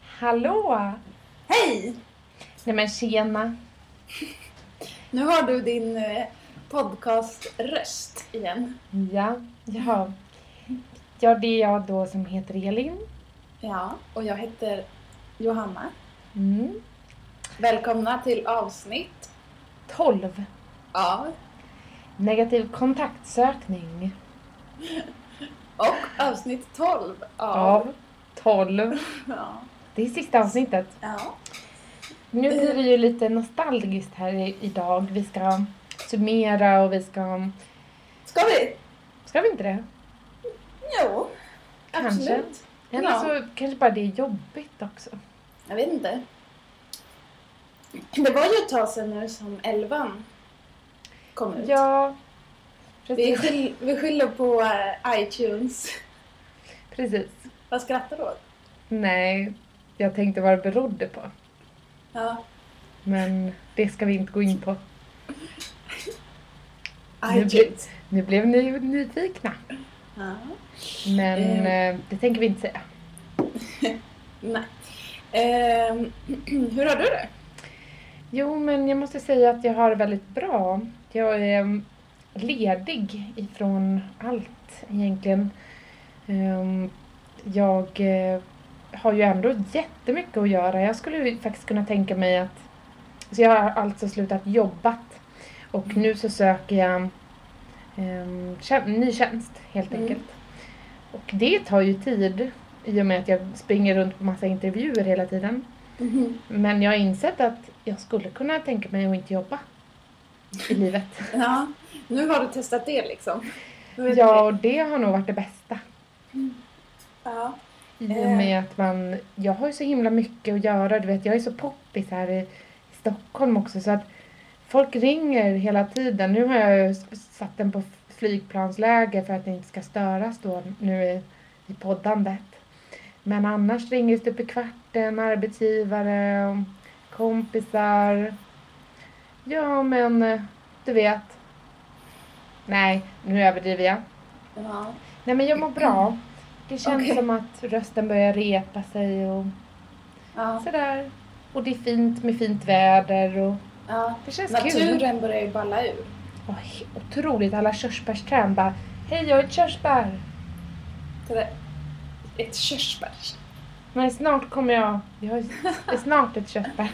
Hallå! Hej! Nej men tjena. Nu har du din eh, podcaströst igen. Ja, ja. Ja, det är jag då som heter Elin. Ja, och jag heter Johanna. Mm. Välkomna till avsnitt 12. av Negativ kontaktsökning. och avsnitt 12 av... Av 12. Ja. Det är sista avsnittet. ja. Nu blir det ju lite nostalgiskt här i- idag. Vi ska summera och vi ska... Ska vi? Ska vi inte det? Jo, Kanske. absolut. Eller Ja. så kanske bara det är jobbigt också. Jag vet inte. Det var ju ett tag sedan nu som elvan kom ut. Ja, Vi, precis. skyll, vi skyller på eh, iTunes. precis. Vad skrattar du åt? Nej, jag tänkte vad det berodde på. Ja. Men det ska vi inte gå in på. Nu iTunes. Nu blev ni nyfikna. Ja. Men eh, det tänker vi inte säga. Nej. Ehm, hur har du det? Jo, men jag måste säga att jag har det väldigt bra. Jag är mm, ledig ifrån allt egentligen. Ehm, Jag eh, har ju ändå jättemycket att göra. Jag skulle faktiskt kunna tänka mig att... Så jag har alltså slutat jobbat. Och nu så söker jag um, ny tjänst helt Mm. enkelt. Och det tar ju tid i och med att jag springer runt på massa intervjuer hela tiden. Men jag har insett att jag skulle kunna tänka mig att inte jobba i livet. Ja, nu har du testat det liksom. Ja, och det har nog varit det bästa. det. ja. I och med att man, jag har ju så himla mycket att göra. Du vet, jag är så poppis här i Stockholm också så att folk ringer hela tiden. Nu har jag ju satt den på flygplansläge för att det inte ska störas då nu i, i poddandet. Men annars ringer det stup i kvarten, arbetsgivare, kompisar. Ja, men eh, du vet. Nej, nu överdriver jag. ja. Nej men jag mår bra. Det känns Okej. som att rösten börjar repa sig och ja. sådär. Och det är fint med fint väder och ja. det känns kul. Naturen börjar ju balla ur. Oj, otroligt, alla körsbärsträd bara Hej jag är ett körsbär. Ett körsbär. Men snart kommer jag, jag är snart ett körsbär.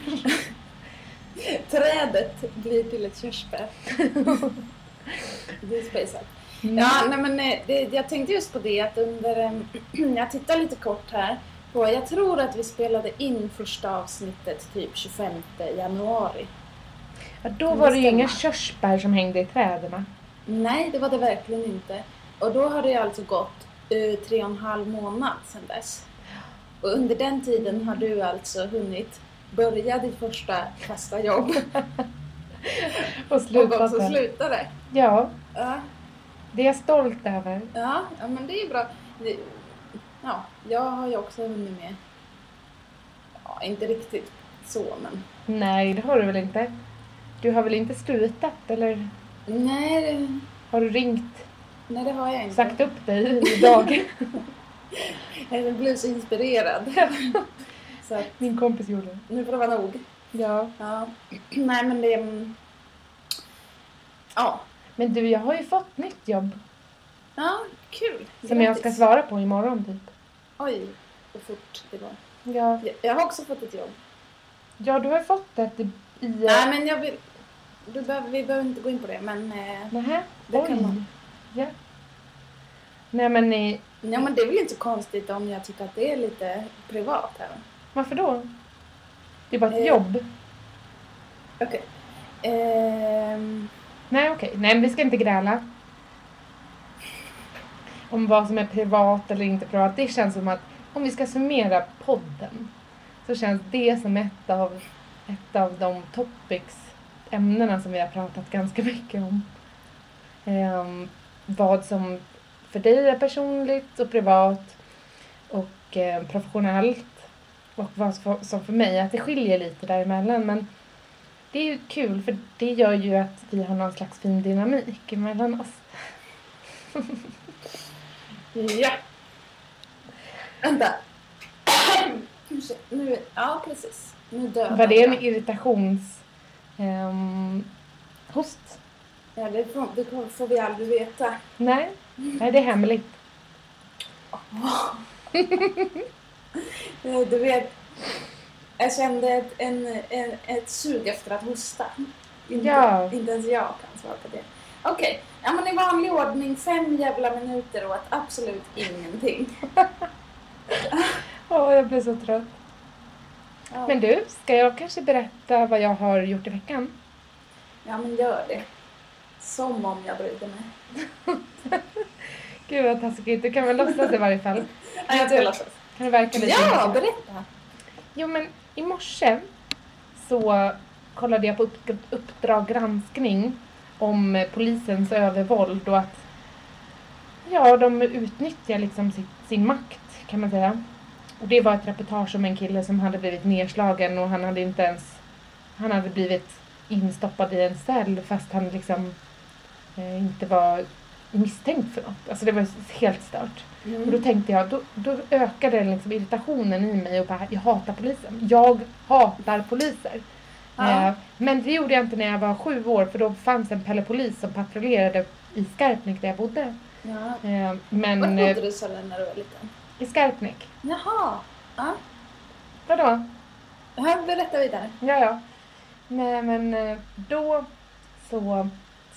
Trädet blir till ett körsbär. Det är spejsat. Mm. Ja, nej men eh, det, jag tänkte just på det att under... em, Jag tittar lite kort här. På, jag tror att vi spelade in första avsnittet typ 25 januari. Ja, då var det ju inga körsbär som hängde i träden. Nej, det var det verkligen inte. Och då har det alltså gått uh, tre och en halv månad sedan dess. Och under den tiden har du alltså hunnit börja ditt första fasta jobb Och och slutat också sluta det. Ja, Ja, det är jag stolt över. ja, ja, men det är bra. Det, ja, jag har ju också hunnit med. Ja, inte riktigt så, men... Nej, det har du väl inte? Du har väl inte slutat eller Nej, det, har du ringt, nej, det har jag inte. sagt upp dig idag? Jag blev så inspirerad. så att Min kompis gjorde det. nu får det vara nog. Ja. Ja. Nej, men det... Ja. Men du, jag har ju fått nytt jobb Ja, kul. som jag ska svara på imorgon typ. Oj, vad fort det går. Ja, Jag, jag har också fått ett jobb. ja du har ju fått ett i... i Nej, men jag vill... Du behöver, vi behöver inte gå in på det, men... Eh, Nähä? det Oj. kan man. Ja. Nej men i, ja, men det är väl inte så konstigt om jag tycker att det är lite privat här. varför då? Det är bara ett Eh. jobb. Okej. Ehm, Nej okej, nej men vi ska inte gräla. Om vad som är privat eller inte privat. Det känns som att om vi ska summera podden så känns det som ett av, ett av de topics, ämnena som vi har pratat ganska mycket om. Um, vad som för dig är personligt och privat och eh, professionellt och vad som som för mig, att det skiljer lite däremellan. Men det är ju kul för det gör ju att vi har någon slags fin dynamik emellan oss. ja. Vänta. nu, ja, precis. Nu dödar Var det en irritations... ehm, host? Ja, det får, det får vi aldrig veta. Nej, nej det är hemligt. Du vet, jag kände ett, en, en, ett sug efter att hosta. Inte, Ja. inte ens jag kan svara på det. Okej, ja, men i vanlig ordning fem jävla minuter åt absolut ingenting. Åh, jag blir så trött. Ja, Men du, ska jag kanske berätta vad jag har gjort i veckan? ja men gör det. Som om jag brydde mig. Gud vad taskigt, du kan väl låtsas i varje fall. Nej, jag ska låtsas. Kan det verka lite Ja, berätta! Jo men i morse så kollade jag på Uppdrag granskning om polisens övervåld och att ja, de utnyttjar liksom sitt, sin makt kan man säga. Och det var ett reportage om en kille som hade blivit nedslagen och han hade inte ens han hade blivit instoppad i en cell fast han liksom eh, inte var misstänkt för något. Alltså det var helt stört. Och då tänkte jag, då, då ökade liksom irritationen i mig och bara, jag hatar polisen. Jag hatar poliser. Ja. Eh, men det gjorde jag inte när jag var sju år för då fanns en Pelle Polis som patrullerade i Skarpnäck där jag bodde. Ja. Eh, men Var eh, bodde du så när du var liten? i Skarpnäck, Jaha. Ja. vadå? Ja, berätta vidare. Ja, ja. Nej, men eh, då så,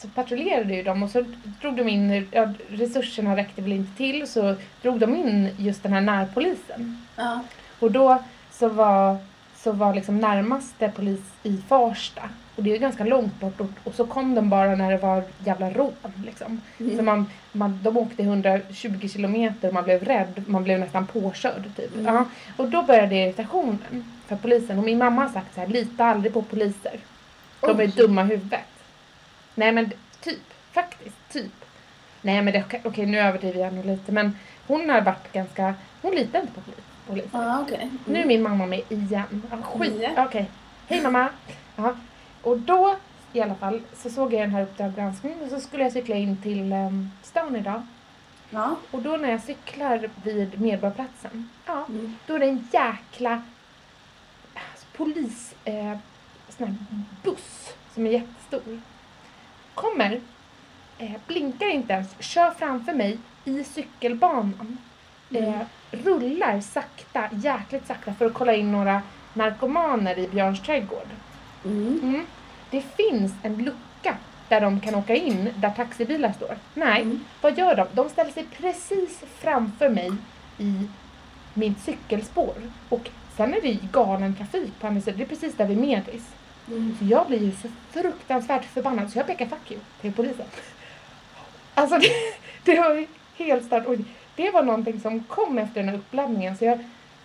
så patrullerade ju de och så drog de in, ja, resurserna räckte väl inte till, så drog de in just den här närpolisen. Ja. Och då så var, så var liksom närmaste polis i Farsta. Och det är ju ganska långt bort och, så kom de bara när det var jävla rån liksom. Mm. Så man, man, de åkte 120 kilometer och man blev rädd, man blev nästan påkörd typ. Mm. Ja. Och då började irritationen för polisen. Och min mamma har sagt så här, lita aldrig på poliser. De är Oj. dumma i huvudet. Nej men typ, faktiskt, typ. Nej men det, okej nu överdriver jag nog lite men hon har varit ganska, hon litar inte på polis, poliser. Ja, okej. Mm. Nu är min mamma med igen. Ja, skit. Ja. Okej. Hej mamma. Ja. Och då i alla fall så såg jag den här Uppdrag granskning och så skulle jag cykla in till um, stan idag. Ja. Och då när jag cyklar vid Medborgarplatsen, ja, Mm. då är det en jäkla alltså, polis, eh, sån här buss som är jättestor. Kommer, eh, blinkar inte ens, kör framför mig i cykelbanan. Eh, Mm. rullar sakta, jäkligt sakta för att kolla in några narkomaner i Björns trädgård. Mm. Mm. Det finns en lucka där de kan åka in, där taxibilar står. Nej, Mm. vad gör de? De ställer sig precis framför mig i mitt cykelspår. Och sen är det galen trafik på andra sidan. Det är precis där vid Medis. Mm. Så jag blir ju så fruktansvärt förbannad så jag pekar fuck you till polisen. Alltså det, det var ju helt stört. Och det var någonting som kom efter den här uppladdningen. Så jag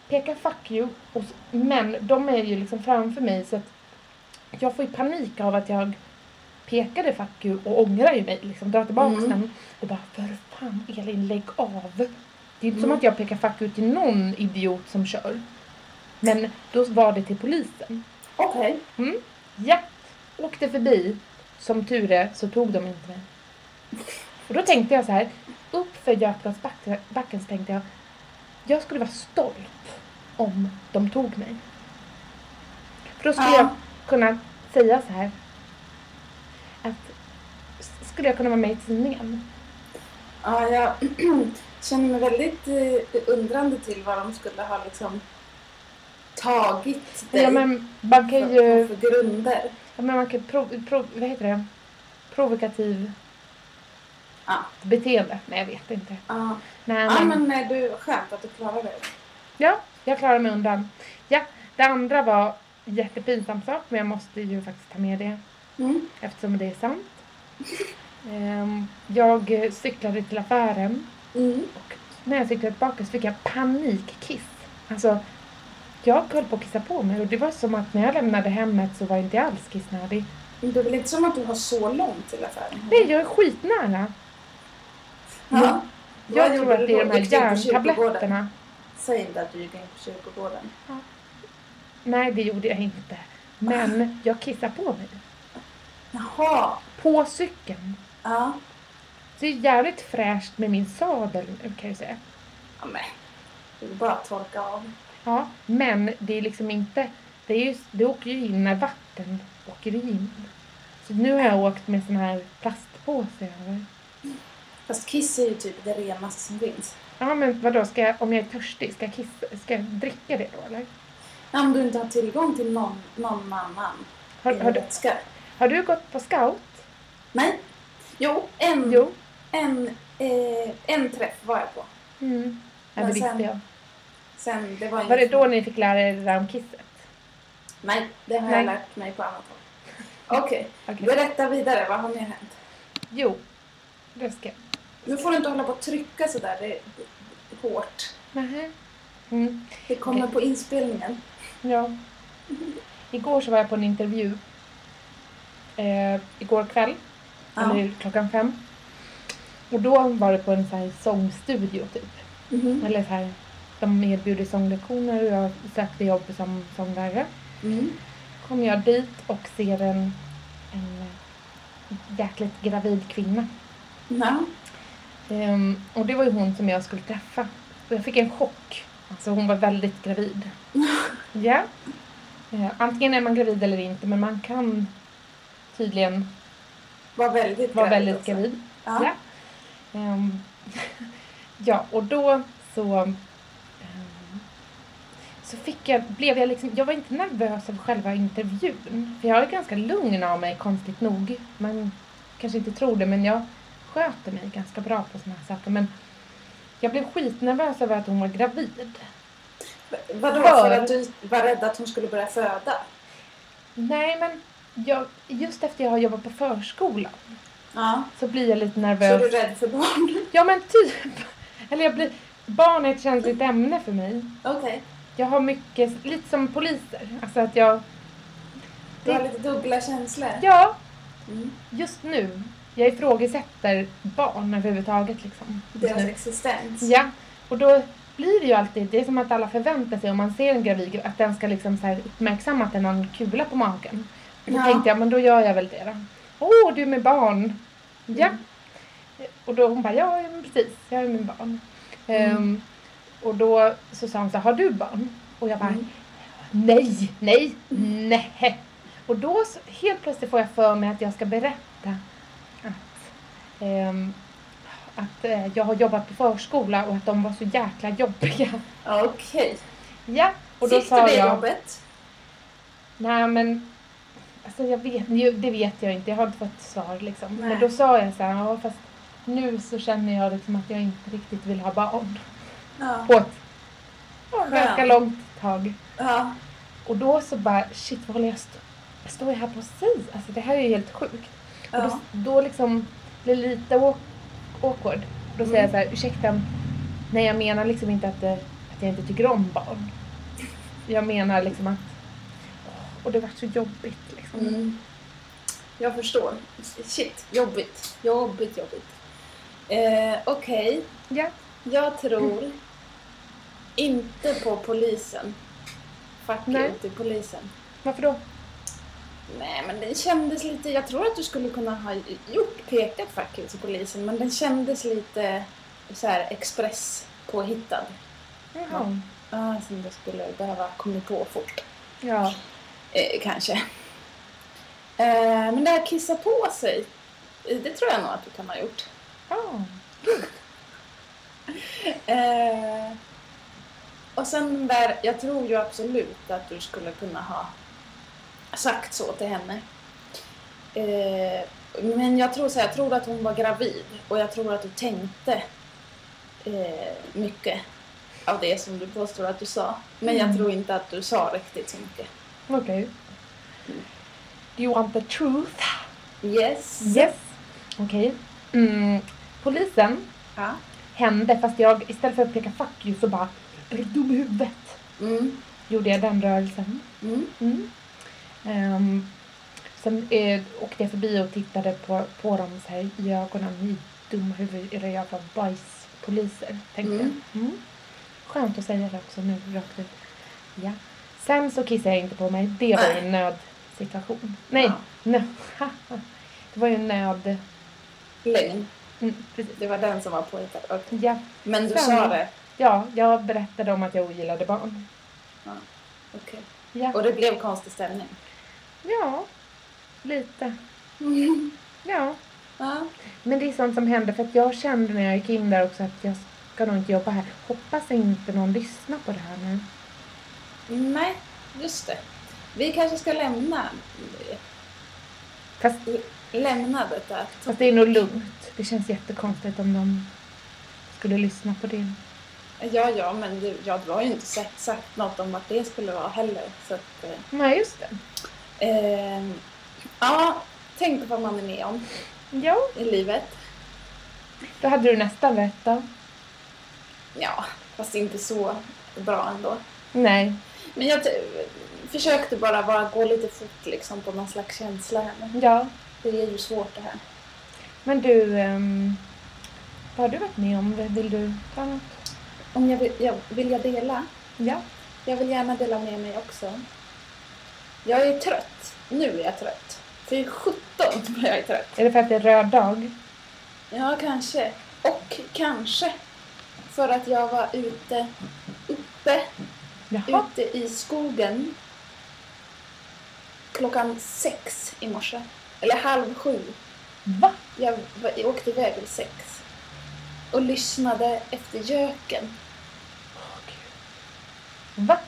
pekar fuck you. Och, men de är ju liksom framför mig så att jag får ju panik av att jag pekade fuck you och ångrar ju mig. Liksom drar tillbaka Mm. den. Och bara för fan Elin lägg av. Det är inte som Mm. att jag pekar fuck you till någon idiot som kör. Men då var det till polisen. Okej. Mm. Ja, åkte förbi. Som tur är så tog de inte mig. Och då tänkte jag så här, upp för Götgatsbacken så tänkte jag, jag skulle vara stolt om de tog mig. För då skulle Ja. jag kunna säga så här, att skulle jag kunna vara med i tidningen? Ja, jag känner mig väldigt eh, undrande till vad de skulle ha liksom tagit dig Ja men man kan för, ju, för grunder. ja, men man kan prov, prov, vad heter det? Provokativ Ja. beteende. Nej jag vet inte. Ja, Nej, ja men eh, du, skönt att du klarade det. Ja, jag klarar mig undan. Ja, det andra var jättepinsam sak, men jag måste ju faktiskt ta med det Mm. eftersom det är sant. Ehm, jag eh, cyklade till affären Mm. och när jag cyklade tillbaka så fick jag panikkiss. Alltså, jag höll på att kissa på mig och det var som att när jag lämnade hemmet så var jag inte alls kissnödig. Men Det är väl inte som att du har så långt till affären? Nej, jag är skitnära. Ja. Jag Vad tror att du det är de här du järntabletterna. Säg inte att du gick in på kyrkogården. Nej, det gjorde jag inte. Men jag kissade på mig. Jaha. På cykeln. Ja. Det är jävligt fräscht med min sadel kan jag säga. ja men. Det är bara att torka av. Ja, men det är liksom inte... Det, är ju, det åker ju in när vatten åker in. Så nu har jag åkt med sån här plastpåse över. Fast kiss är ju typ det renaste som finns. Ja, men vadå, ska jag, om jag är törstig, ska jag, kissa, ska jag dricka det då eller? Ja, Om du inte har tillgång till någon, någon annan Har, har, du, har du gått på scout? Nej. Jo, en, Jo. en, eh, en träff var jag på. Mm. Ja, det Men visste sen- jag. Sen, det var, Var det då ni fick lära er det där om kisset? Nej, det har Nej. jag lärt mig på annat håll. Okej, Okej. berätta vidare. Vad har mer hänt? Jo, det ska jag. Nu får du inte hålla på och trycka sådär det, det, det, hårt. Nähä. Mm. Det kommer Okej. på inspelningen. Ja. Igår så var jag på en intervju. Eh, igår kväll, Ja. eller klockan fem. Och då var det på en så här sångstudio typ. Mhm. Eller så här, de erbjuder sånglektioner och jag sökte jobb som sånglärare. Mm. Kom jag dit och ser en, en jäkligt gravid kvinna. Ja. Ehm, och det var ju hon som jag skulle träffa. Och jag fick en chock. Alltså hon var väldigt gravid. ja. Eh, antingen är man gravid eller inte men man kan tydligen Var väldigt vara gravid väldigt gravid. Ja. Ja. Ehm, ja, och då så... så fick jag, blev jag liksom, jag var inte nervös av själva intervjun. För jag är ganska lugn av mig, konstigt nog. Man kanske inte tror det, men jag sköter mig ganska bra på såna här saker. Men jag blev skitnervös över att hon var gravid. Vadå? För- För att du var rädd att hon skulle börja föda? Nej, men jag, just efter jag har jobbat på förskolan Ja. så blir jag lite Så är nervös. du rädd för barn? Ja, men typ. Eller jag blir... Barn är ett känsligt ämne för mig. Okej. Jag har mycket, lite som poliser. Alltså att jag... Du har lite dubbla känslor? Ja, Mm. just nu. Jag ifrågasätter barn överhuvudtaget liksom. Deras existens? Ja, och då blir det ju alltid, det är som att alla förväntar sig om man ser en gravid att den ska liksom så här uppmärksamma att den har en kula på magen. Då Ja. tänkte jag, men då gör jag väl det då. Åh, du är med barn. Ja. Mm. Och då hon bara, ja precis, jag är med barn. Mm. Ehm, och då så sa hon så här, har du barn? Och jag bara, Mm. nej, nej, nej. Och då så, helt plötsligt får jag för mig att jag ska berätta att, ehm, att eh, jag har jobbat på förskola och att de var så jäkla jobbiga. Okej. Ja, och då Fick sa du det jag, jobbet? nej men alltså jag vet, det vet jag inte, jag har inte fått svar liksom. Nej. Men då sa jag så här, ja fast nu så känner jag liksom att jag inte riktigt vill ha barn. Ja. Ja, Skönt. ganska långt tag. ja. Och då så bara, shit vad håller jag stå? Jag står här säg. Alltså det här är ju helt sjukt. Och ja. då, då liksom blir det lite awk- awkward. Då säger jag så här, ursäkta, nej jag menar liksom inte att, det, att jag inte tycker om barn. Jag menar liksom att, och det var så jobbigt liksom. Mm. Jag förstår. Shit, jobbigt. Jobbigt, jobbigt. Eh, Okej, Ja. jag tror inte på polisen. Fuck Nej. you till polisen. Varför då? Nej, men den kändes lite... Jag tror att du skulle kunna ha gjort, pekat fuck you till polisen, men den kändes lite så här express påhittad. Jaha. Ja, som det skulle behöva komma på fort. Ja. Eh, kanske. Eh, men det här kissa på sig, eh, det tror jag nog att du kan ha gjort. Ja. Eh, och sen där, jag tror ju absolut att du skulle kunna ha sagt så till henne. Eh, men jag tror, så här, jag tror att hon var gravid och jag tror att du tänkte eh, mycket av det som du påstår att du sa. Men jag Mm. tror inte att du sa riktigt så mycket. Okej. Do you want the truth? Yes. Yes. Okej. Mm. Polisen Ja. hände fast jag istället för att peka fuck you så bara dum i huvudet? Mm. Gjorde jag den rörelsen. Mm. Mm. Ehm, sen eh, åkte jag förbi och tittade på, på dem så här i ögonen. Ni dumma huvud, era jävla bajspoliser, tänkte Mm. jag. Mm. Skönt att säga det också nu rakt ut. Ja. Sen så kissade jag inte på mig. Det var ju en nödsituation. Nej, Ja. nö, det var ju en nöd... Lögn. Mm. Det var den som var påhittad. Ja, Men du Sen- sa det. Ja, jag berättade om att jag ogillade barn. Okej. Ja. Och det blev konstig stämning? ja, lite. Ja. ja. Men det är sånt som händer för att jag kände när jag gick in där också att jag ska nog inte jobba här. Hoppas inte någon lyssnar på det här nu. Nej, just det. Vi kanske ska lämna, Fast, lämna detta. fast det är nog lugnt. Det känns jättekonstigt om de skulle lyssna på det. Ja, ja, men du, ja, du har ju inte sagt, sagt något om vart det skulle vara heller. Så att, eh, Nej, just det. eh, ja, tänk vad man är med om Ja, i livet. då hade du nästan rätt då. Ja, fast inte så bra ändå. Nej. Men jag försökte bara, bara gå lite fort liksom på någon slags känsla här. Ja. det är ju svårt det här. Men du, ehm, vad har du varit med om? Vill du ta något? Om jag vill, jag, vill jag dela? Ja. Jag vill gärna dela med mig också. Jag är trött. Nu är jag trött. För 17 blir jag trött. Är det för att det är röd dag? Ja, kanske. Och kanske för att jag var ute, uppe, Jaha. ute i skogen klockan sex i morse. Eller halv sju. Va? Jag, var- jag åkte iväg vid sex. Och lyssnade efter göken. Åh, Gud. Va?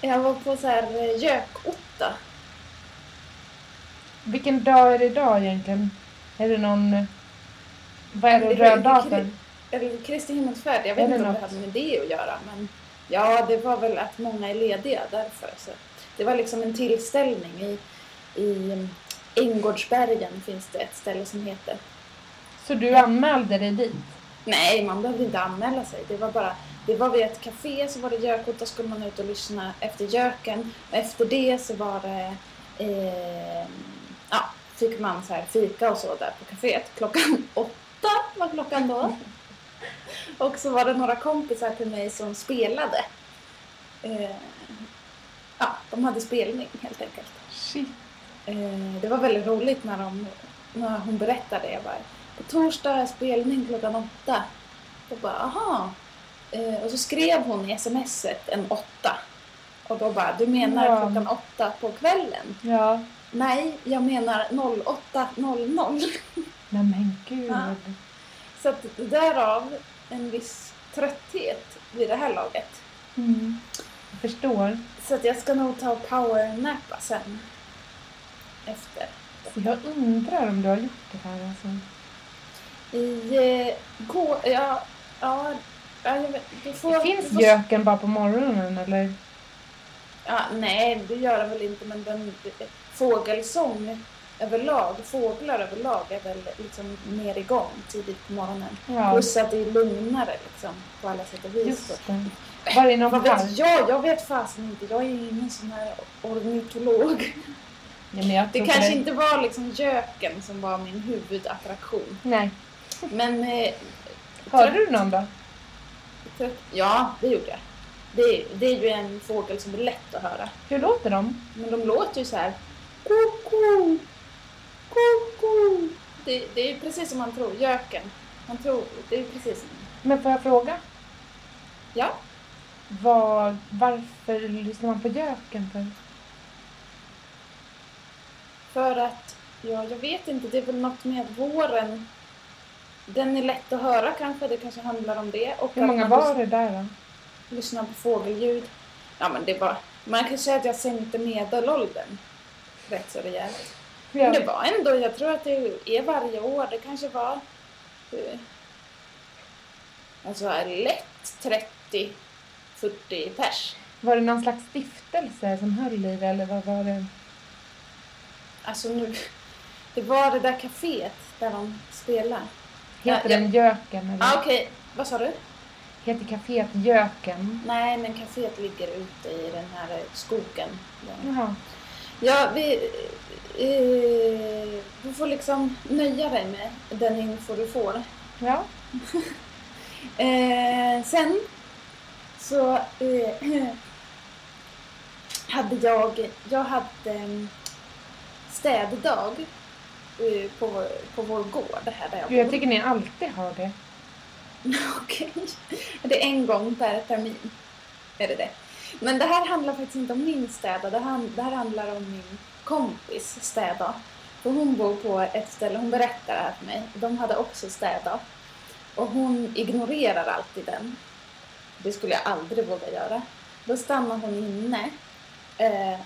Jag var på så här eh, gökotta. Vilken dag är det idag egentligen? Är det någon... Vad är det Det- röd dag för? Eller Kristi himmelsfärd. Jag vet inte om något? det hade med det att göra. Men ja, det var väl att många är lediga därför. Så det var liksom en tillställning i, i Änggårdsbergen finns det ett ställe som heter. Så du anmälde dig dit? Nej, man behövde inte anmäla sig. Det var bara det var vid ett café så var det gökot, då skulle man ut och lyssna efter göken. Och efter det så var det eh, ja, fick man så här fika och så där på kaféet. Klockan åtta var klockan då. Och så var det några kompisar till mig som spelade. Eh, ja, de hade spelning helt enkelt. Shit. Eh, det var väldigt roligt när, de, när hon berättade. Jag bara, på torsdag är spelning klockan åtta. Och bara, aha. Eh, och så skrev hon i smset en åtta. Och då bara, du menar Ja. klockan åtta på kvällen? Ja. Nej, jag menar 08.00. Nej men gud. Ja. Så att därav en viss trötthet vid det här laget. Mm. Jag förstår. Så att jag ska nog ta och powernappa sen. Efter. Så jag undrar om du har gjort det här alltså. I eh, går, ja, ja, ja jag vet, du får, Det finns du får, göken bara på morgonen eller? Ja, nej, det gör det väl inte, men den, fågelsång överlag, fåglar överlag är väl liksom mer igång tidigt på morgonen. Ja, Plus att det är lugnare liksom på alla sätt och vis. just det. Var det någon Vad park? vet jag? Jag vet fasen inte. Jag är ju ingen sån här ornitolog. Ja, men jag Det tror på kanske inte var liksom göken som var min huvudattraktion. Nej. Men... Eh, Hörde du någon då? trött- Ja, det gjorde jag. Det, det är ju en fågel som är lätt att höra. Hur låter de? Men de låter ju så här. Koko, koko. Det, det är precis som man tror. Göken. Man tror, det är precis. Men får jag fråga? Ja. Vad, varför lyssnar man på göken för? För att, ja jag vet inte, det är väl något med våren, den är lätt att höra kanske, det kanske handlar om det. Och Hur många var det där då? lyssnar på fågelljud. Ja men det var, man kan säga att jag sänkte medelåldern rätt så rejält. Men det var ändå, jag tror att det är varje år, det kanske var alltså lätt 30 40 pers. Var det någon slags stiftelse som höll i det eller vad var det? Alltså nu, det var det där kaféet där de spelar. Heter Ja, den eller? Ah, Okej, vad sa du? Heter kaféet Göken? Nej, men kaféet ligger ute i den här skogen. Jaha. Ja, vi... Eh, du får liksom nöja dig med den info du får. Ja. Eh, sen så eh, hade jag... Jag hade städdag på, på vår gård här där jag Gud, jag bor. tycker ni alltid har det. Okej. Det är en gång per termin. Är det det? Men det här handlar faktiskt inte om min städa. Det här, det här handlar om min kompis städa. För hon bor på ett ställe, hon berättar det här för mig. De hade också städa. Och hon ignorerar alltid den. Det skulle jag aldrig våga göra. Då stannar hon inne eh,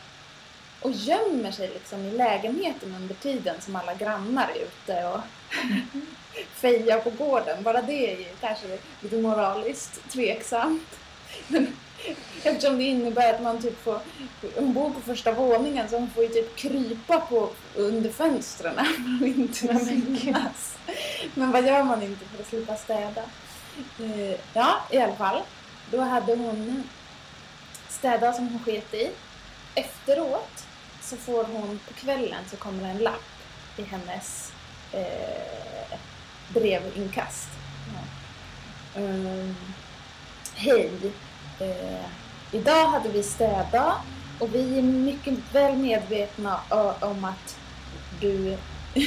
och gömmer sig liksom i lägenheten under tiden som alla grannar är ute och fejar på gården. Bara det är ju kanske lite moraliskt tveksamt. Eftersom det innebär att man typ får, hon bor på första våningen så hon får ju typ krypa på under fönstren för att inte synas. Men vad gör man inte för att slippa städa? Eh, Ja, i alla fall. Då hade hon städat som hon sket i. Efteråt så får hon på kvällen så kommer en lapp i hennes eh, brevinkast. Ja. Ehm, Hej! Eh, idag hade vi städat och vi är mycket väl medvetna om att du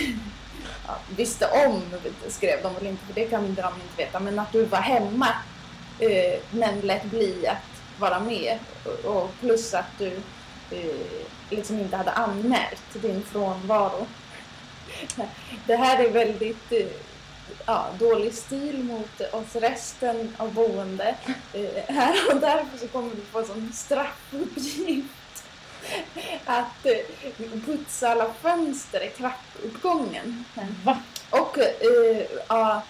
ja, visste om, skrev de väl inte, för det kan de inte veta, men att du var hemma eh, men lät bli att vara med. Och, och plus att du eh, liksom inte hade anmält din frånvaro. Det här är väldigt eh, ja, dålig stil mot oss resten av boende. Eh, här och därför så kommer du få som straffuppgift att eh, putsa alla fönster i trappuppgången. Va? Och ja,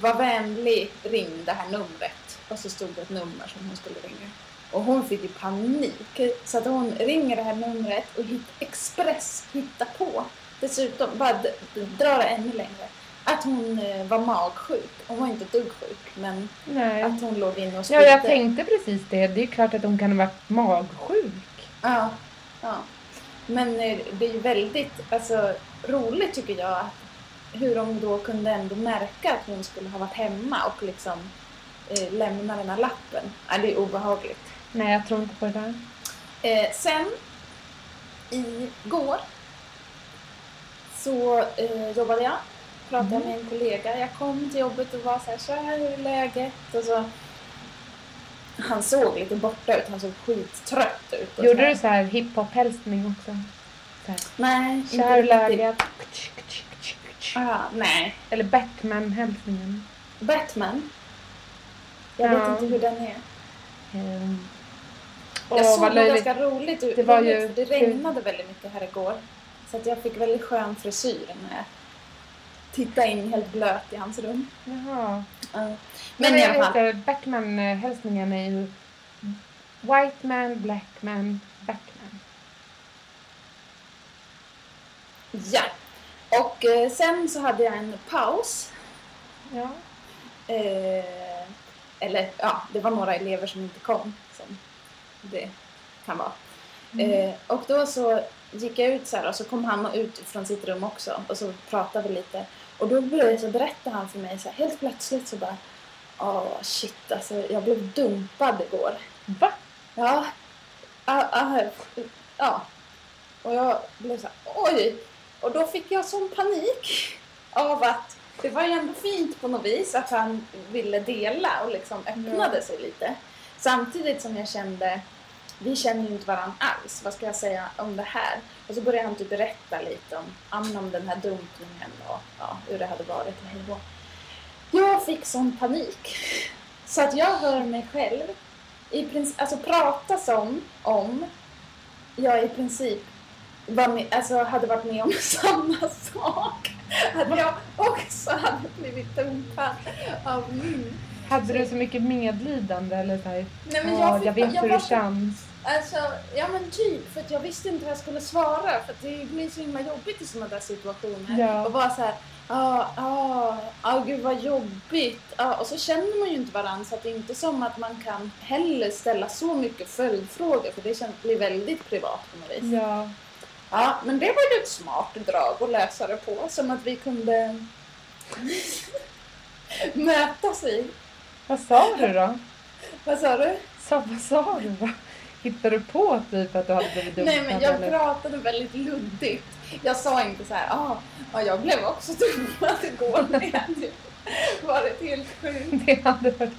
var vänlig, ring det här numret. Och så stod det ett nummer som hon skulle ringa. Och hon fick ju panik. Så att hon ringer det här numret och hit, express hittar på. Dessutom, bara d- d- dra det ännu längre. Att hon eh, var magsjuk. Hon var inte ett sjuk, men Nej. att hon låg inne och Ja, spydde. jag tänkte precis det. Det är klart att de kan ha varit magsjuk. Ja, ja. Men eh, det är ju väldigt alltså, roligt tycker jag att hur de då kunde ändå märka att hon skulle ha varit hemma och liksom eh, lämna den här lappen. Ja, det är obehagligt. Nej, jag tror inte på det där. Eh, sen, igår, så eh, jobbade jag. Pratade Mm. med en kollega. Jag kom till jobbet och var så här, så här hur är läget? Och så, han såg lite borta ut, han såg skittrött ut. så Gjorde här. du så här hiphop-hälsning också? Så här, Nej, inte Kör riktigt. läget. Ah, nej. Eller Batman-hälsningen. Batman. Jag Ja. vet inte hur den är. Um, Jag såg något löjligt. ganska roligt ut. Det var ju det regnade väldigt mycket här igår. Så att jag fick väldigt skön frisyr när jag tittade in helt blöt i hans rum. Jaha. Ja. Men Men i alla fall. heter Batman-hälsningen är ju White man, black man, Batman. Ja. Och eh, sen så hade jag en paus. Ja. Eh, eller ja, det var några elever som inte kom. Som det kan vara. Eh, och då så gick jag ut så här och så kom han ut från sitt rum också och så pratade vi lite. Och då började så berätta han för mig så här, helt plötsligt så bara Åh shit alltså jag blev dumpad igår. Va? Ja. Ah, ah, ja. Och jag blev så här, oj. Och då fick jag sån panik av att det var ju ändå fint på något vis att han ville dela och liksom öppnade Ja. sig lite. Samtidigt som jag kände, vi känner ju inte varandra alls, vad ska jag säga om det här? Och så började han typ berätta lite om, om, den här dumpningen och ja, hur det hade varit hej. Jag fick sån panik. Så att jag hör mig själv i princip, alltså prata som om jag i princip var med, alltså hade varit med om samma sak. Att jag också hade blivit dumpad av min. Hade du så mycket medlidande eller så här, Nej, men "Ja, jag, fick, jag vet hur var det känns. Alltså, ja men typ, för att jag visste inte vad jag skulle svara. För det blir så himla jobbigt i sådana där situationer. Ja. Och vara så här, ja, ja, ja, gud vad jobbigt. Ja, och så känner man ju inte varandra så att det är inte som att man kan heller ställa så mycket följdfrågor för det känns, blir väldigt privat på något vis. Ja. Ja, men det var ju ett smart drag att lösa det på. Som att vi kunde mötas i. Vad sa du då? Vad sa du? Så, vad sa du då? Hittade du på typ att du hade blivit dumpad? Nej, men jag eller? pratade väldigt luddigt. Jag sa inte så här, ah, ja, jag blev också dumpad igår jag typ varit helt sjuk. Det hade varit...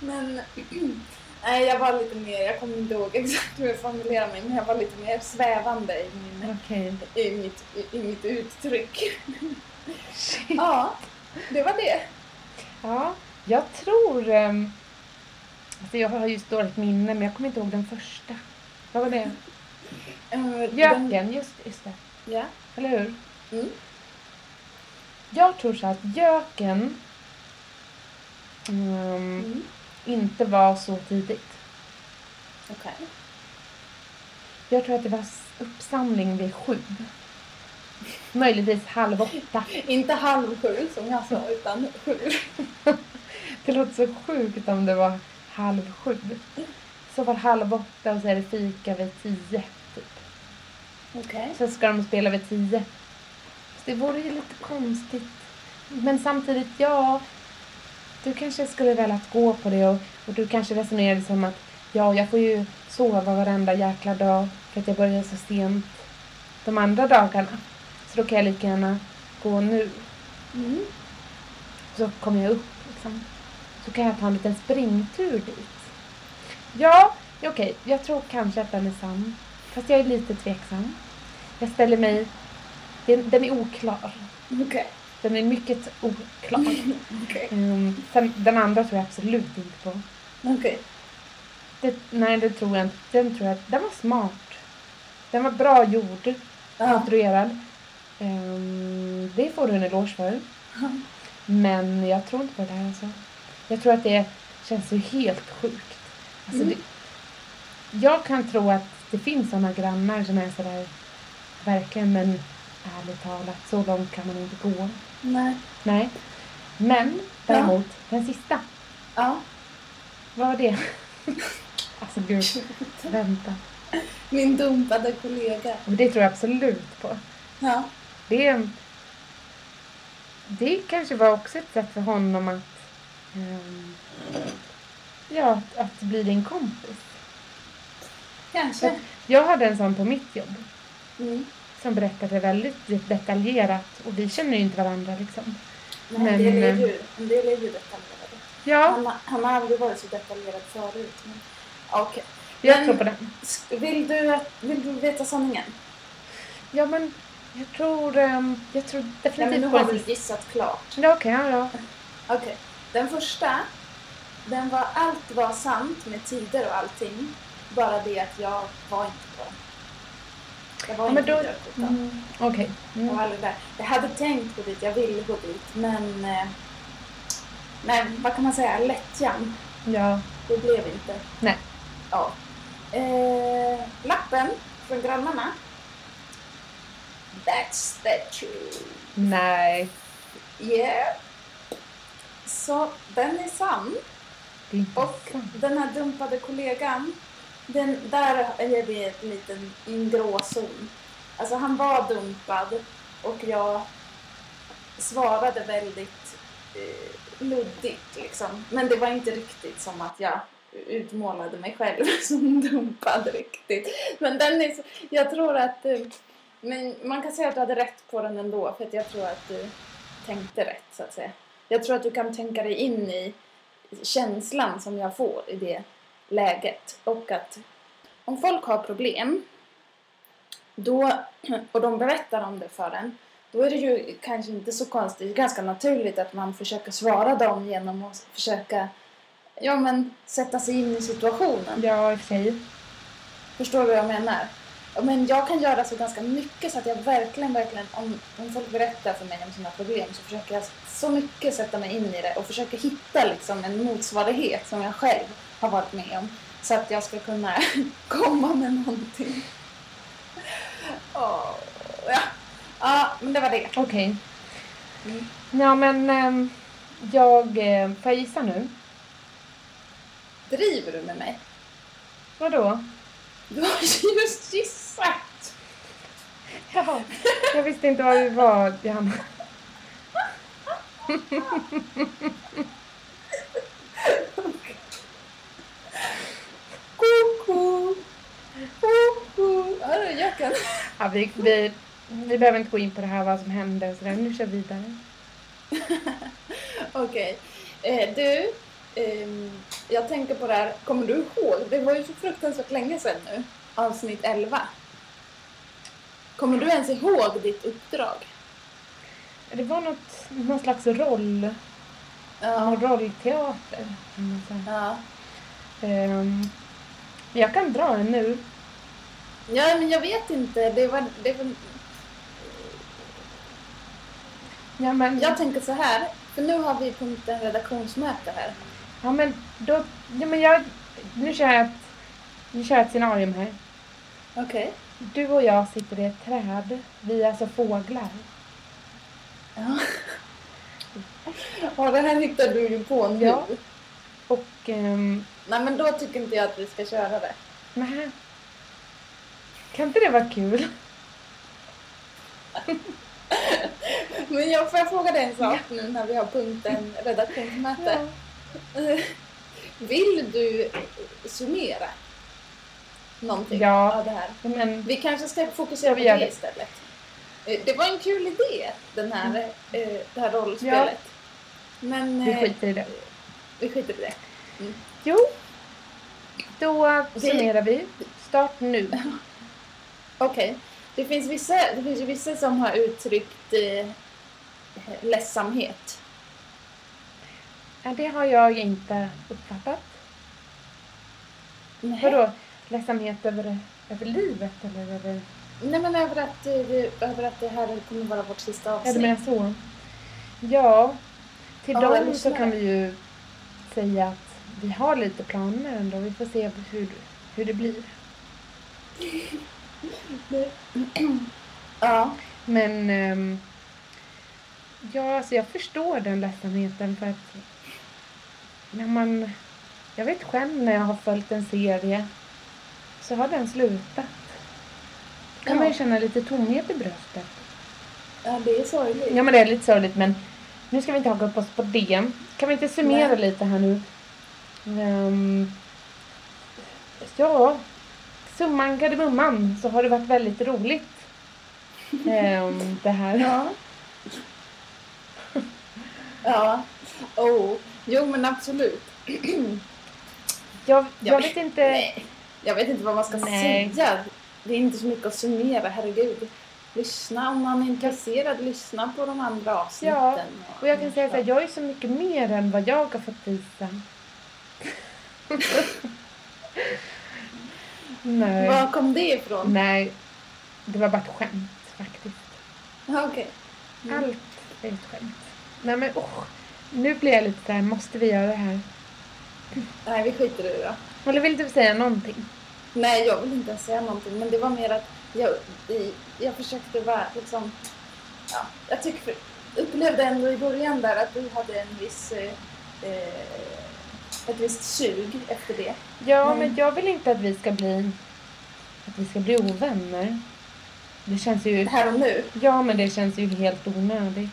Men nej, jag var lite mer, jag kommer inte ihåg exakt hur jag formulerade mig, men jag var lite mer svävande i, min, Okej. i, mitt, i, i mitt uttryck. Shit. Ja, det var det. Ja, jag tror... Um, alltså jag har ju dåligt minne, men jag kommer inte ihåg den första. Vad var det? Eh, den- Göken, just, just det. Ja. Eller hur? Mm. Jag tror så att göken ehm, Mm. inte var så tidigt. Okej. Jag tror att det var uppsamling vid sju. Möjligtvis halv åtta. Inte halv sju som jag sa, utan sju. Det låter så sjukt om det var halv sju. Så var halv åtta och så är det fika vid tio. Typ. Okej. Så ska de spela vid tio. Så det vore ju lite konstigt. Men samtidigt, ja. Du kanske skulle velat gå på det och, och du kanske resonerade som att ja, jag får ju sova varenda jäkla dag för att jag börjar så sent de andra dagarna. Så då kan jag lika gärna gå nu. Mm. Så kommer jag upp liksom. Så kan jag ta en liten springtur dit. Ja, okej. Jag tror kanske att den är sann. Fast jag är lite tveksam. Jag ställer mig... Den, den är oklar. Okej. Den är mycket oklar. Okej. Um, sen, den andra tror jag absolut inte på. Okej. Det, nej, det tror jag inte. Den tror jag... Den var smart. Den var bra gjord. Ja. Konstruerad. Um, det får du en eloge för. Men jag tror inte på det här alltså. Jag tror att det känns ju helt sjukt. Alltså Mm. det, jag kan tro att det finns sådana grannar som är sådär verkligen men ärligt talat så långt kan man inte gå. Nej. Nej. Men däremot den sista. Ja. Vad var det? alltså gud. Vänta. Min dumpade kollega. Det tror jag absolut på. Ja. Det, det kanske var också ett sätt för honom att, ja, att, att bli din kompis. Kanske. Jag hade en sån på mitt jobb Mm. som berättade väldigt detaljerat och vi känner ju inte varandra liksom. Nej, Men, en del är eh, ju, en del är ju detaljerade. Ja, Han, har- han har aldrig varit så detaljerad förut. Men... Okej. jag men- tror på den. Vill du, vill du veta sanningen? Ja, men jag tror, ehm, jag tror definitivt nu på har den du gissat klart. Ja, okej, ja, ja. Okej. Den första, den var, allt var sant med tider och allting. Bara det att jag var inte på den. Jag var ja inte men då, i mm, okej. Jag Mm. var aldrig där. Jag hade tänkt gå dit, jag ville gå dit, men... Eh, men vad kan man säga? Lättjan. Ja, Det blev inte. nej. Ja. Eh, lappen från grannarna. That's the truth. Nej, Yeah. Så den är sann. Och den här dumpade kollegan, den, där är vi ett liten i en gråzon. Alltså han var dumpad och jag svarade väldigt eh, luddigt liksom. Men det var inte riktigt som att jag utmålade mig själv som dumpad riktigt. Men den är så, jag tror att, eh, men man kan säga att du hade rätt på den ändå för att jag tror att du tänkte rätt så att säga. Jag tror att du kan tänka dig in i känslan som jag får i det läget. Och att om folk har problem då, och de berättar om det för en, då är det ju kanske inte så konstigt, ganska naturligt att man försöker svara dem genom att försöka ja, men, sätta sig in i situationen. Ja, för sig. Förstår du vad jag menar? Men jag kan göra så ganska mycket så att jag verkligen, verkligen, om, om folk berättar för mig om sina problem så försöker jag så mycket sätta mig in i det och försöker hitta liksom en motsvarighet som jag själv har varit med om. Så att jag ska kunna komma med någonting. Åh, ja. ja, men det var det. Okej. Mm. Ja, men ehm, jag... eh, Får jag gissa nu? Driver du med mig? Vadå? Du har just gissat! Ja, jag visste inte vad vi var, Johanna. Koko! Koko! Ja, du jacken. Ja, vi, vi, vi behöver inte gå in på det här, vad som hände och sådär. Nu kör vi vidare. Okej. Eh, du, ehm, jag tänker på det här, kommer du ihåg? Det var ju så fruktansvärt länge sedan nu. Avsnitt 11. Kommer du ens ihåg ditt uppdrag? Det var något, någon slags roll, Ja. någon rollteater. Ja. Ehm, jag kan dra den nu. ja, men jag vet inte. Det var, det var, Ja, men, jag tänker så här, för nu har vi punkten redaktionsmöte här. Ja, men, då, ja, men jag, nu kör jag ett, nu kör jag ett scenarium här. Okej. Du och jag sitter i ett träd. Vi är alltså fåglar. Ja. ja, det här hittar du ju på nu. Ja. Och... ehm, Nej, men då tycker inte jag att vi ska köra det. nähä. Kan inte det vara kul? Men jag får jag fråga dig en sak nu när vi har punkten redaktionsmöte. Eh, Vill du summera någonting Ja. av det här? Ja, Men, Vi kanske ska fokusera Ja, på det det. istället. Eh, Det var en kul idé, den här, Mm. eh, det här rollspelet. Men vi eh, skiter i det. vi skiter i det. Jo. Då summerar vi. Start nu. Okej. Det, finns vissa, det finns ju vissa som har uttryckt eh, ledsamhet. Ja, det har jag inte uppfattat. Nej. Vadå? Ledsamhet över, över livet eller över... Nej men över att, över att det här kommer vara vårt sista Ja, avsnitt. du menar så? Ja. Till Ja, dem så kan vi ju säga att vi har lite planer ändå. Vi får se hur, hur det blir. Ja. Men ehm, ja, alltså jag förstår den ledsamheten för att när man, jag vet själv när jag har följt en serie så har den slutat. Då kan Ja. man ju känna lite tomhet i bröstet. ja, det är sorgligt. Ja men det är lite sorgligt men nu ska vi inte haka upp oss på det. Kan vi inte summera Nej. lite här nu? Ehm, ja, summan kardemumman så har det varit väldigt roligt. Ehm, det här. Ja. ja. Oh. Jo men absolut. Jag, jag Ja, vet inte. Nej. Jag vet inte vad man ska Nej. säga. Det är inte så mycket att summera, herregud. Lyssna om man är intresserad, lyssna på de andra avsnitten. Ja, Och jag kan säga så här, jag är så mycket mer än vad jag har fått visa. Nej. Var kom det ifrån? Nej, det var bara ett skämt faktiskt. Okej. Mm. Allt är ett skämt. Nej men oh, nu blir jag lite såhär, måste vi göra det här? Nej, vi skiter i det då. Eller vill du säga någonting? Nej, jag vill inte ens säga någonting. Men det var mer att jag, jag försökte vara liksom... Ja, jag tycker upplevde ändå i början där att du hade en viss... Eh, eh, ett visst sug efter det. Ja, Mm. men jag vill inte att vi ska bli att vi ska bli ovänner. Det känns ju, Här och nu. ja men det känns ju helt onödigt.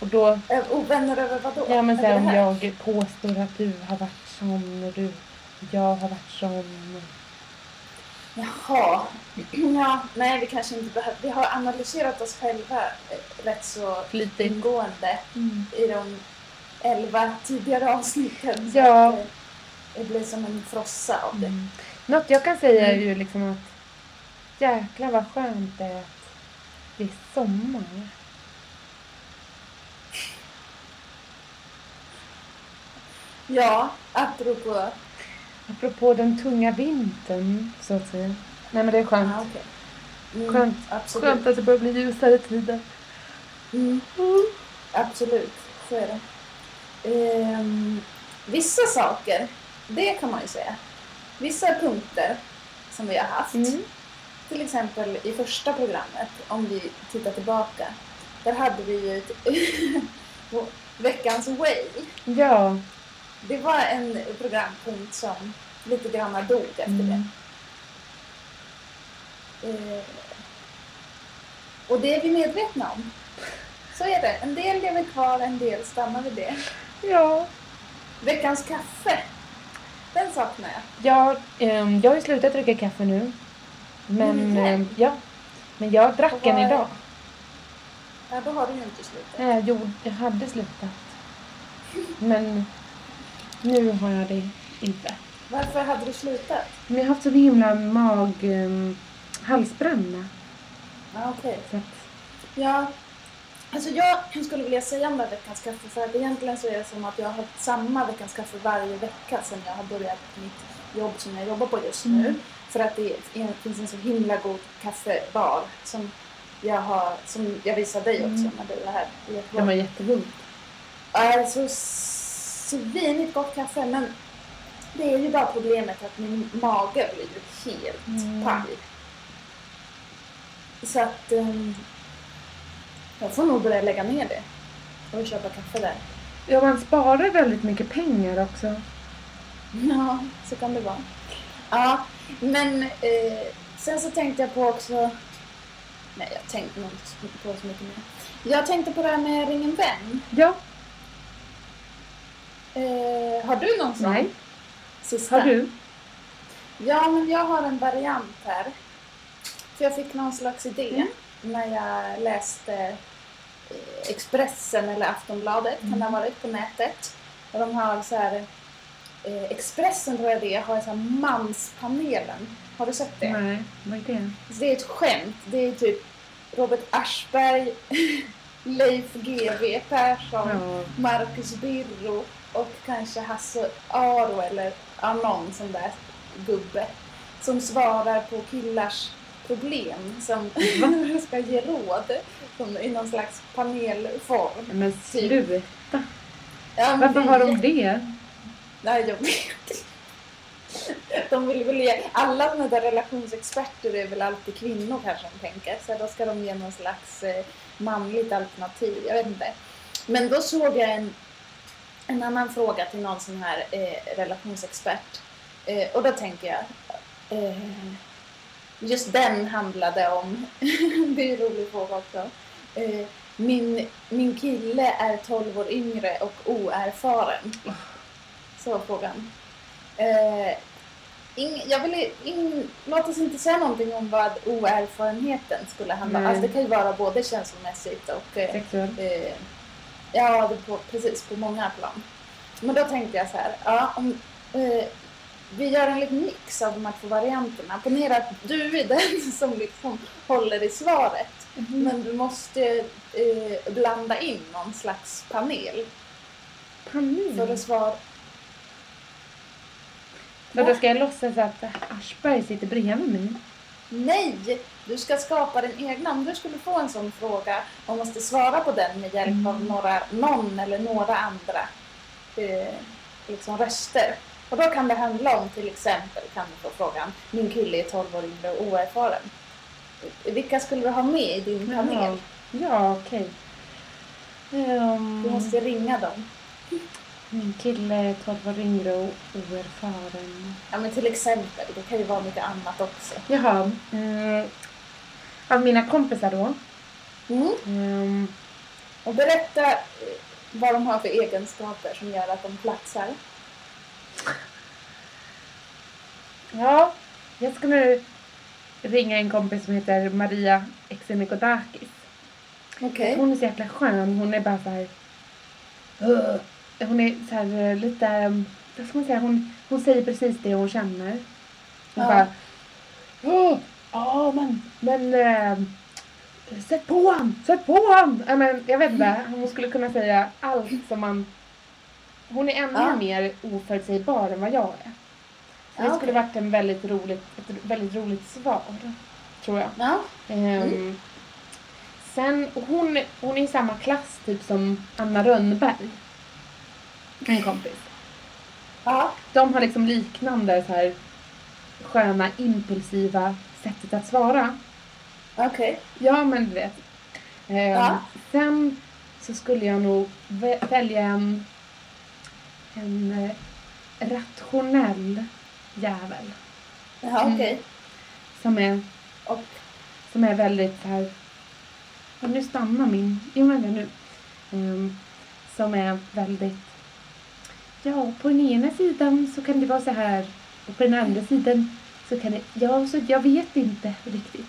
Och då, Ovänner över vadå? ja men det om jag påstår att du har varit sån och du, jag har varit sån. Jaha. Ja, nej, vi kanske inte behöver... Vi har analyserat oss själva eh, rätt så Flitigt. ingående Mm. i de elva tidigare avsnitten. Ja. att, eh, Det blir som en frossa av det. Mm. Något jag kan säga är Mm. ju liksom att jäklar vad skönt det är att det är sommar. Ja, apropå... Apropå den tunga vintern, så att säga. Nej men det är skönt. Ah, okej. Mm, Skönt. Absolut. Skönt att det börjar bli ljusare tider. Mm, absolut, så är det. Ehm, vissa saker, det kan man ju säga. Vissa punkter som vi har haft. Mm. Till exempel i första programmet, om vi tittar tillbaka. Där hade vi ju ett veckans wail. Ja. Det var en programpunkt som lite grann dog efter Mm. det. Eh, och det är vi medvetna om. Så är det. En del lever kvar, en del stannar vid det. Ja. Veckans kaffe. Den saknar jag. Jag, ehm, jag har ju slutat dricka kaffe nu. Men, Mm. ehm, ja. Men jag drack en vad är- idag. Ja, då har du ju inte slutat. Nej, jo, jag hade slutat. Men Nu har jag det inte. Varför hade du slutat? Men jag har haft så himla mag... Um, halsbränna. Ja, okej. Så att, Ja, alltså jag skulle vilja säga om det här veckans kaffe för att egentligen så är det som att jag har haft samma veckans kaffe varje vecka sedan jag har börjat mitt jobb som jag jobbar på just nu. Mm. För att det finns en så himla god kaffebar som jag, har, som jag visade dig också Mm. när du var här i Göteborg. var jättegott. Ja, så svinigt gott kaffe men det är ju bara problemet att min mage blir helt Mm. paj. Så att ehm, jag får nog börja lägga ner det och köpa kaffe där. Ja, man sparar väldigt mycket pengar också. Ja, så kan det vara. Ja, men eh, sen så tänkte jag på också... Nej, jag tänkte nog inte på så mycket mer. Jag tänkte på det här med Ring en vän. Ja, Eh, har du någon sån? nej. Sista? Har du? Ja, men jag har en variant här. För jag fick någon slags idé Mm. när jag läste eh, Expressen eller Aftonbladet, kan det ha varit, på nätet. Och de har så här... Eh, Expressen tror jag det har så här manspanelen. Har du sett det? Nej, vad är det? Så det är ett skämt. Det är typ Robert Aschberg, Leif GW Persson, Ja. Marcus Birro och kanske Hasse Aro eller ja, någon sån där gubbe som svarar på killars problem som ska ge råd som i någon slags panelform. Men sluta. Ja, men Varför det har de det? Nej, jag vet De vill väl ge, alla sådana där relationsexperter är väl alltid kvinnor kanske de tänker. Så då ska de ge någon slags eh, manligt alternativ. Jag vet inte. Men då såg jag en, en annan fråga till någon sån här eh, relationsexpert. Eh, och då tänker jag, eh, just den handlade om, det är en rolig fråga också. Eh, min, min kille är 12 år yngre och oerfaren. Så var frågan. Eh, ing, jag vill ing, låt oss inte säga någonting om vad oerfarenheten skulle handla om. Alltså det kan ju vara både känslomässigt och eh, Sexuell? Eh, ja, det på, precis på många plan. Men då tänkte jag så här, ja, om eh, vi gör en liten mix av de här två varianterna. Ponera att du är den som liksom håller i svaret. Mm. Men du måste eh, blanda in någon slags panel Panik. för att svara. För då ska jag låtsas att Aschberg sitter bredvid mig. Nej! Du ska skapa din egna. Om du skulle få en sån fråga och måste svara på den med hjälp av Mm. några, någon eller några andra eh, liksom röster. Och då kan det handla om till exempel, kan du få frågan, min kille är 12 år yngre och oerfaren. Vilka skulle du ha med i din panel? Ja, okej. Ehm, Du måste ringa dem. Min kille är 12 år yngre och oerfaren. Ja men till exempel, det kan ju vara mycket annat också. Jaha. Mm, av mina kompisar då. Mm. ehm, Och berätta eh, vad de har för egenskaper som gör att de platsar. ja, jag ska nu ringa en kompis som heter Maria Exenikodakis. Okej. Hon är så jäkla skön. Hon är bara så här... "Ugh." Hon är så här eh, lite... Vad ska man säga? Hon, hon säger precis det hon känner. Hon Ja. bara... "Åh, Ja, men... Men... eh, sätt på han! Sätt på han! Men, jag vet inte. Hon skulle kunna säga allt som man... Hon är ännu Ja. mer oförutsägbar än vad jag är. Så det Ja, skulle okej. varit en väldigt roligt, ett väldigt roligt svar. Tror jag. Ja. Ehm, Sen, och hon, hon är i samma klass typ som Anna Rönnberg. Min kompis. Ja. De har liksom liknande så här sköna, impulsiva sättet att svara. Okej. Ja, men du vet. Ehm, Ja. Sen så skulle jag nog vä- välja en, en eh, rationell jävel. Jaha, Mm. okej. Som är Och som är väldigt så här... Nu stannar min... Jo, vänta nu. Ehm, som är väldigt... Ja, på den ena sidan så kan det vara så här och på den andra sidan så kan det... Ja, så jag vet inte riktigt.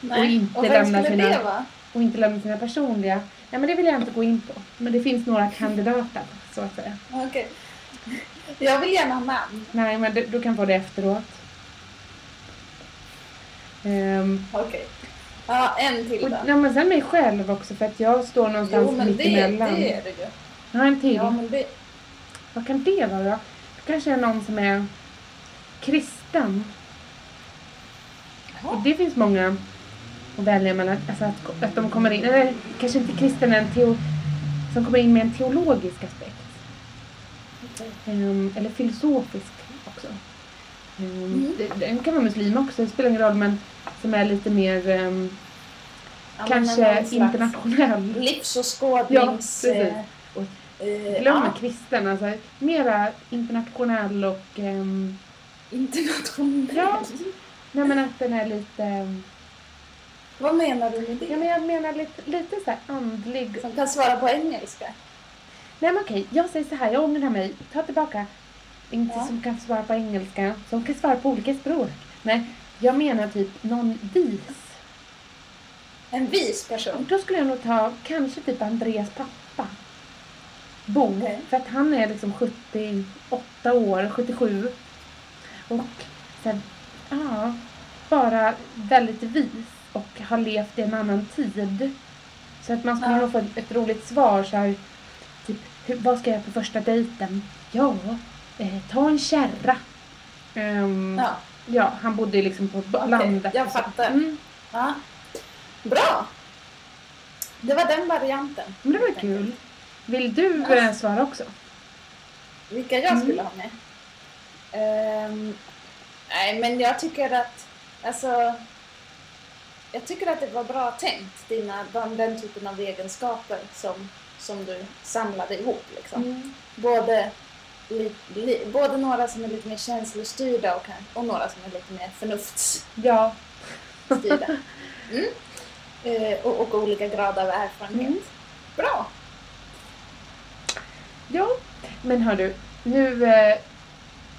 nej. Och inte och lämna sina- det vara? Och inte lämna sina personliga... Nej, men det vill jag inte gå in på. Men det finns några kandidater, så att säga. Okej. Jag vill gärna ha namn. Nej, men du, du kan få det efteråt. Ehm, Okej. Ja, en till och, då. ja, men sen mig själv också för att jag står någonstans Jo, men mitt det, emellan. det är det ju. Har en till. Ja, men det... Vad kan det vara då? Det kanske är någon som är kristen. Och Jaha. det finns många att välja mellan. Alltså att, att de kommer in, eller kanske inte kristen, en teo, som kommer in med en teologisk aspekt. Ehm, eller filosofisk också. Um, Mm. Den kan vara muslim också, det spelar ingen roll men som är lite mer ehm, Ja, men kanske internationell. Livsåskådnings... Ja. Eh, Glöm ja, kristen, alltså mera internationell och ehm, internationell. Ja. nej men att den är lite, ehm, Vad menar du med det? ja men jag menar lite, lite så här andlig. Som kan svara på engelska? Nej men okej, jag säger så här, jag ångrar mig, ta tillbaka. Inte Ja. som kan svara på engelska, som kan svara på olika språk. Nej, jag menar typ någon vis. En vis Och person? då skulle jag nog ta kanske typ Andreas pappa. Bo. För att han är liksom 78 år, 77. Och så här, ja, bara väldigt vis och har levt i en annan tid. Så att man skulle Ja. nog få ett, ett roligt svar så här, typ, hur, vad ska jag göra på första dejten? Ja, eh, ta en kärra. Ehm, ja. Ja, han bodde liksom på Okej, landet. jag fattar. Mm, ja. Bra! Det var den varianten. men det var kul. Vill du eh, svara också? Vilka jag Mm. skulle ha med? Ehm, nej, men jag tycker att... Alltså... Jag tycker att det var bra tänkt, dina, den, den typen av egenskaper som, som du samlade ihop. Liksom. Mm. Både, li, li, både några som är lite mer känslostyrda och, och några som är lite mer förnuftsstyrda. Ja. Mm. Eh, och, och olika grader av erfarenhet. Mm. Bra! Ja, men hör du, nu, eh,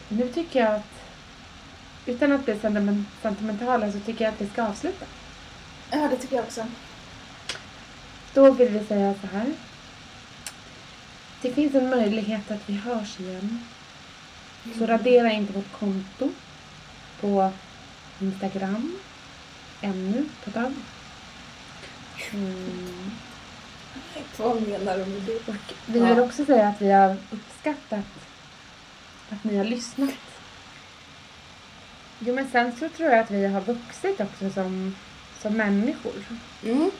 nu tycker jag att utan att bli sentimen- sentimentala så tycker jag att vi ska avsluta. Ja, det tycker jag också. Då vill vi säga så här. Det finns en möjlighet att vi hörs igen. Så radera inte vårt konto på Instagram ännu på tag. Mm. Vad menar du med det? Vi vill också säga att vi har uppskattat att ni har lyssnat. Jo men sen så tror jag att vi har vuxit också som, som människor. Mm.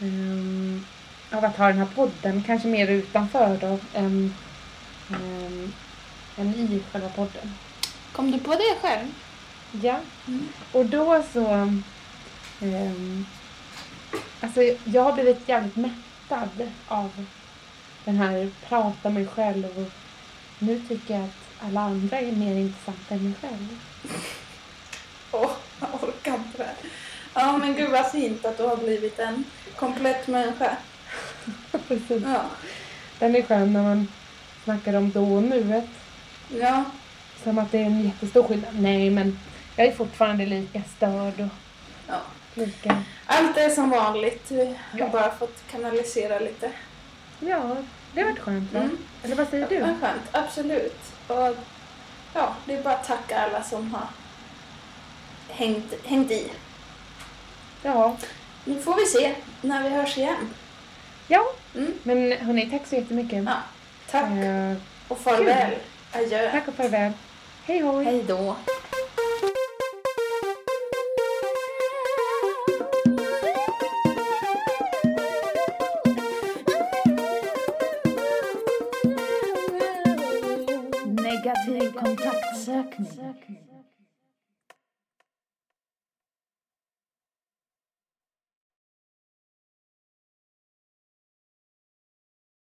Ehm, av att ha den här podden, kanske mer utanför då än, ehm, än i själva podden. Kom du på det själv? Ja. Mm. Och då så... ehm, alltså jag har blivit jävligt mättad av den här prata mig själv och nu tycker jag att alla andra är mer intressanta än mig själv. Åh, jag orkar inte det. Ja, men gud vad fint att du har blivit en komplett människa. Precis. Ja. Den är skön när man snackar om då och nuet. Ja. Som att det är en jättestor skillnad. Nej men jag är fortfarande lika störd och ja. Lika... Allt är som vanligt. Vi har Ja. bara fått kanalisera lite. Ja, det har varit skönt va? Mm. Eller vad säger Ja, du? skönt. Absolut. Och ja, det är bara att tacka alla som har hängt, hängt i. Ja. Nu får vi se när vi hörs igen. Ja, Mm. men hörni, tack så jättemycket. Ja. Tack Eh, och farväl. Adjö. tack och farväl. Hej hoj! Hej då. Negativ kontaktsökning.